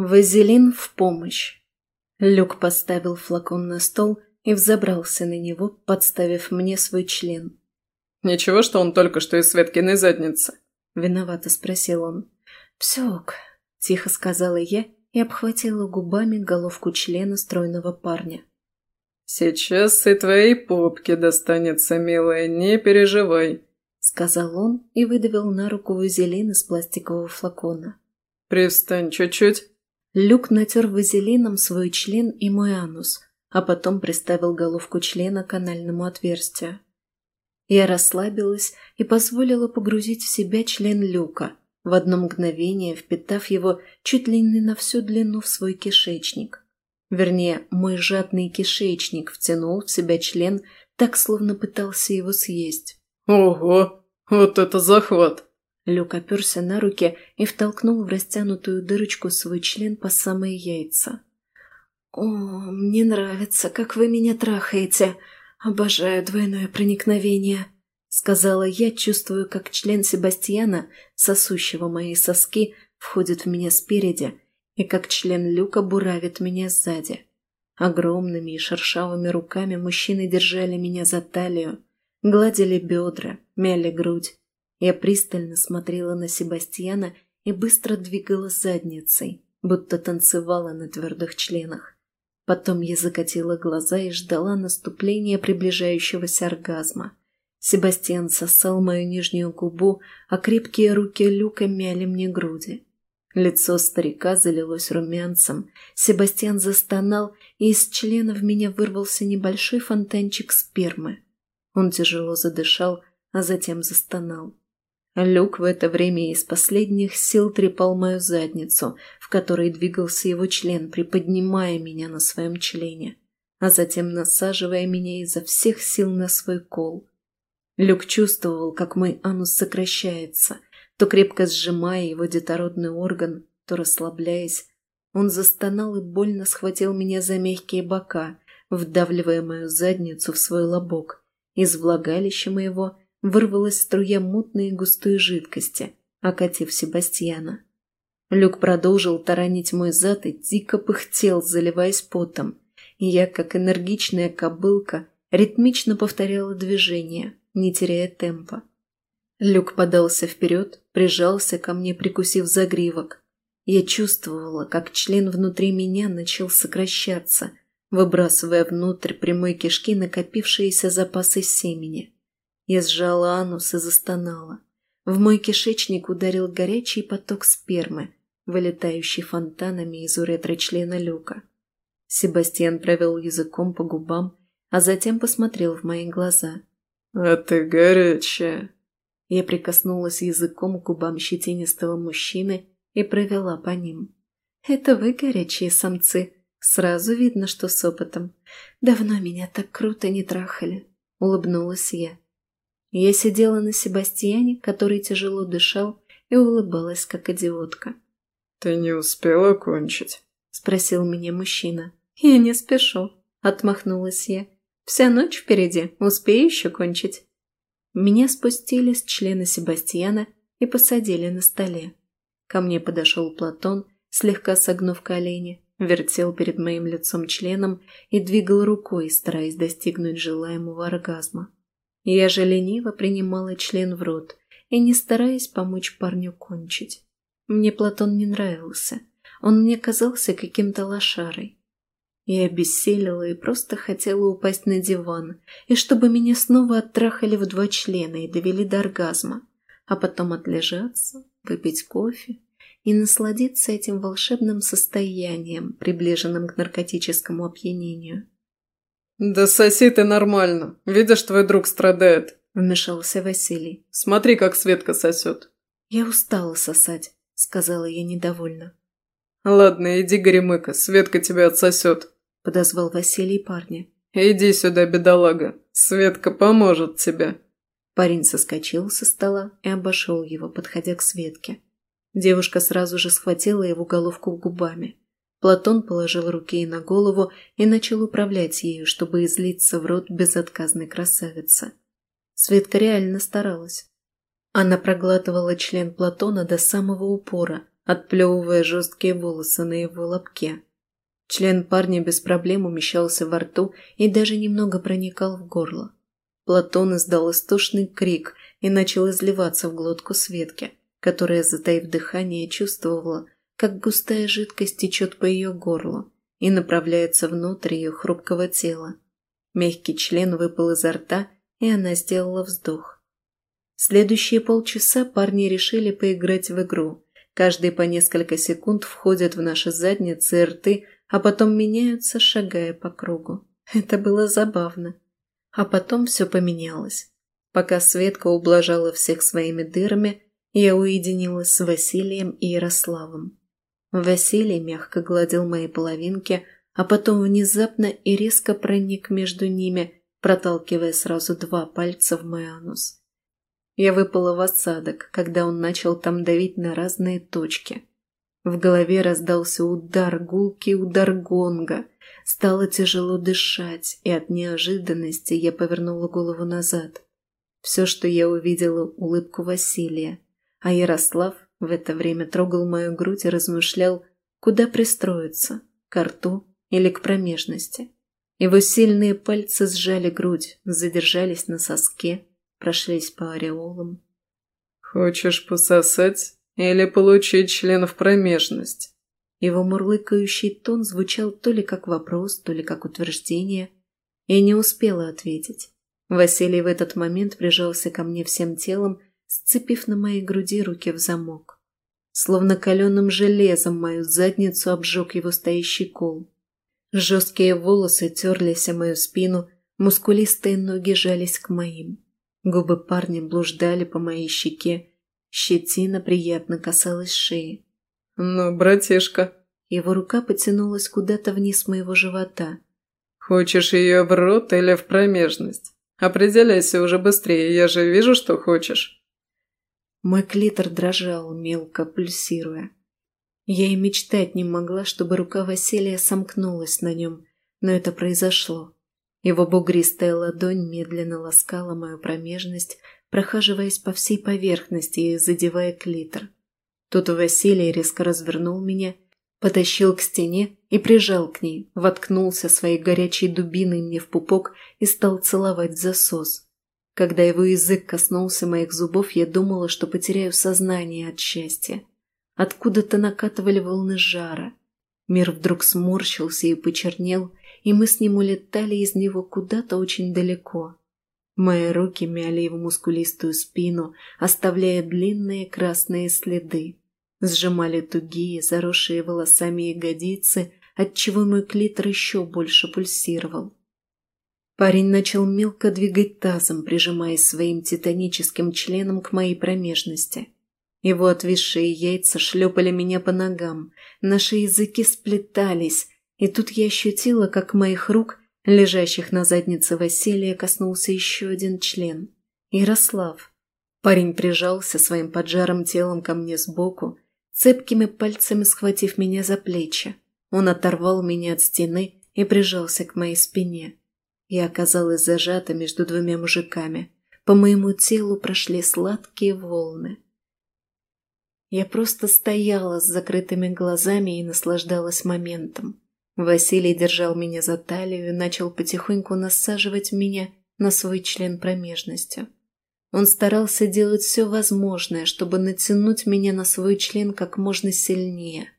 Вазелин в помощь. Люк поставил флакон на стол и взобрался на него, подставив мне свой член. «Ничего, что он только что из Светкиной задницы?» – виновато спросил он. «Все ок», – тихо сказала я и обхватила губами головку члена стройного парня. «Сейчас и твоей попке достанется, милая, не переживай», – сказал он и выдавил на руку вазелин из пластикового флакона. «Привстань чуть-чуть». Люк натер вазелином свой член и мой анус, а потом приставил головку члена к анальному отверстию. Я расслабилась и позволила погрузить в себя член Люка, в одно мгновение впитав его чуть ли не на всю длину в свой кишечник. Вернее, мой жадный кишечник втянул в себя член, так словно пытался его съесть. «Ого, вот это захват!» Люк оперся на руки и втолкнул в растянутую дырочку свой член по самые яйца. «О, мне нравится, как вы меня трахаете. Обожаю двойное проникновение», — сказала я, чувствую, как член Себастьяна, сосущего мои соски, входит в меня спереди, и как член Люка буравит меня сзади. Огромными и шершавыми руками мужчины держали меня за талию, гладили бедра, мяли грудь, я пристально смотрела на Себастьяна и быстро двигала задницей, будто танцевала на твердых членах. Потом я закатила глаза и ждала наступления приближающегося оргазма. Себастьян сосал мою нижнюю губу, а крепкие руки Люка мяли мне груди. Лицо старика залилось румянцем, Себастьян застонал, и из члена в меня вырвался небольшой фонтанчик спермы. Он тяжело задышал, а затем застонал. Люк в это время из последних сил трепал мою задницу, в которой двигался его член, приподнимая меня на своем члене, а затем насаживая меня изо всех сил на свой кол. Люк чувствовал, как мой анус сокращается, то крепко сжимая его детородный орган, то расслабляясь. Он застонал и больно схватил меня за мягкие бока, вдавливая мою задницу в свой лобок. Из влагалища моего – вырвалась струя мутной и густой жидкости, окатив Себастьяна. Люк продолжил таранить мой зад и дико пыхтел, заливаясь потом. И я, как энергичная кобылка, ритмично повторяла движение, не теряя темпа. Люк подался вперед, прижался ко мне, прикусив загривок. Я чувствовала, как член внутри меня начал сокращаться, выбрасывая внутрь прямой кишки накопившиеся запасы семени. Я сжала анус и застонала. В мой кишечник ударил горячий поток спермы, вылетающий фонтанами из уретры члена люка. Себастьян провел языком по губам, а затем посмотрел в мои глаза. «А ты горячая!» Я прикоснулась языком к губам щетинистого мужчины и провела по ним. «Это вы горячие самцы. Сразу видно, что с опытом. Давно меня так круто не трахали», — улыбнулась я. Я сидела на Себастьяне, который тяжело дышал, и улыбалась, как идиотка. «Ты не успела кончить?» – спросил меня мужчина. «Я не спешу», – отмахнулась я. «Вся ночь впереди, успею еще кончить». Меня спустили с члена Себастьяна и посадили на столе. Ко мне подошел Платон, слегка согнув колени, вертел перед моим лицом членом и двигал рукой, стараясь достигнуть желаемого оргазма. Я же лениво принимала член в рот и не стараясь помочь парню кончить. Мне Платон не нравился. Он мне казался каким-то лошарой. Я обессилила и просто хотела упасть на диван, и чтобы меня снова оттрахали в два члена и довели до оргазма, а потом отлежаться, выпить кофе и насладиться этим волшебным состоянием, приближенным к наркотическому опьянению. «Да соси ты нормально. Видишь, твой друг страдает», – вмешался Василий. «Смотри, как Светка сосет». «Я устала сосать», – сказала я недовольно. «Ладно, иди, Горемыка, Светка тебя отсосет», – подозвал Василий парня. «Иди сюда, бедолага, Светка поможет тебе». Парень соскочил со стола и обошел его, подходя к Светке. Девушка сразу же схватила его головку губами. Платон положил руки ей на голову и начал управлять ею, чтобы излиться в рот безотказной красавицы. Светка реально старалась. Она проглатывала член Платона до самого упора, отплевывая жесткие волосы на его лобке. Член парня без проблем умещался во рту и даже немного проникал в горло. Платон издал истошный крик и начал изливаться в глотку Светки, которая, затаив дыхание, чувствовала, как густая жидкость течет по ее горлу и направляется внутрь ее хрупкого тела. Мягкий член выпал изо рта, и она сделала вздох. Следующие полчаса парни решили поиграть в игру. Каждый по несколько секунд входят в наши задницы и рты, а потом меняются, шагая по кругу. Это было забавно. А потом все поменялось. Пока Светка ублажала всех своими дырами, я уединилась с Василием и Ярославом. Василий мягко гладил мои половинки, а потом внезапно и резко проник между ними, проталкивая сразу два пальца в мой анус. Я выпала в осадок, когда он начал там давить на разные точки. В голове раздался удар, гулкий удар гонга. Стало тяжело дышать, и от неожиданности я повернула голову назад. Все, что я увидела, улыбку Василия, а Ярослав в это время трогал мою грудь и размышлял, куда пристроиться, к рту или к промежности. Его сильные пальцы сжали грудь, задержались на соске, прошлись по ореолам. «Хочешь пососать или получить член в промежность?» Его мурлыкающий тон звучал то ли как вопрос, то ли как утверждение. Я не успела ответить. Василий в этот момент прижался ко мне всем телом, сцепив на моей груди руки в замок. Словно каленым железом мою задницу обжег его стоящий кол. Жесткие волосы терлись о мою спину, мускулистые ноги жались к моим. Губы парня блуждали по моей щеке, щетина приятно касалась шеи. «Ну, братишка...» Его рука потянулась куда-то вниз моего живота. «Хочешь ее в рот или в промежность? Определяйся уже быстрее, я же вижу, что хочешь». Мой клитор дрожал, мелко пульсируя. Я и мечтать не могла, чтобы рука Василия сомкнулась на нем, но это произошло. Его бугристая ладонь медленно ласкала мою промежность, прохаживаясь по всей поверхности и задевая клитор. Тут Василий резко развернул меня, потащил к стене и прижал к ней, воткнулся своей горячей дубиной мне в пупок и стал целовать засос. Когда его язык коснулся моих зубов, я думала, что потеряю сознание от счастья. Откуда-то накатывали волны жара. Мир вдруг сморщился и почернел, и мы с ним улетали из него куда-то очень далеко. Мои руки мяли его мускулистую спину, оставляя длинные красные следы. Сжимали тугие, заросшие волосами ягодицы, отчего мой клитор еще больше пульсировал. Парень начал мелко двигать тазом, прижимаясь своим титаническим членом к моей промежности. Его отвисшие яйца шлепали меня по ногам, наши языки сплетались, и тут я ощутила, как моих рук лежащих на заднице Василия, коснулся еще один член. Ярослав. Парень прижался своим поджарым телом ко мне сбоку, цепкими пальцами схватив меня за плечи. Он оторвал меня от стены и прижался к моей спине. Я оказалась зажата между двумя мужиками. По моему телу прошли сладкие волны. Я просто стояла с закрытыми глазами и наслаждалась моментом. Василий держал меня за талию и начал потихоньку насаживать меня на свой член промежностью. Он старался делать все возможное, чтобы натянуть меня на свой член как можно сильнее.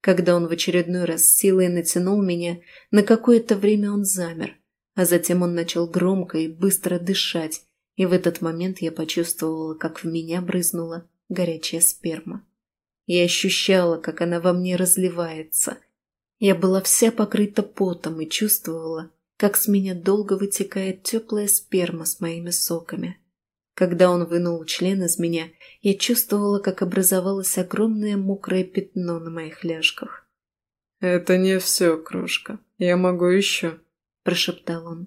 Когда он в очередной раз силой натянул меня, на какое-то время он замер, а затем он начал громко и быстро дышать, и в этот момент я почувствовала, как в меня брызнула горячая сперма. Я ощущала, как она во мне разливается – я была вся покрыта потом и чувствовала, как с меня долго вытекает теплая сперма с моими соками. Когда он вынул член из меня, я чувствовала, как образовалось огромное мокрое пятно на моих ляжках. «Это не все, крошка. Я могу еще», – прошептал он.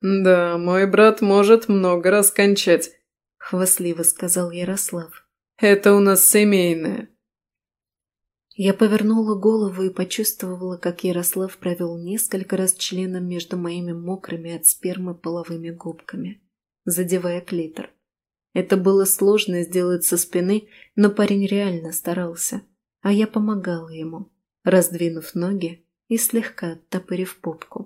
«Да, мой брат может много раскончать», – хвастливо сказал Ярослав. «Это у нас семейное. Я повернула голову и почувствовала, как Ярослав провел несколько раз членом между моими мокрыми от спермы половыми губками, задевая клитор. Это было сложно сделать со спины, но парень реально старался. а я помогала ему, раздвинув ноги и слегка оттопырив попку.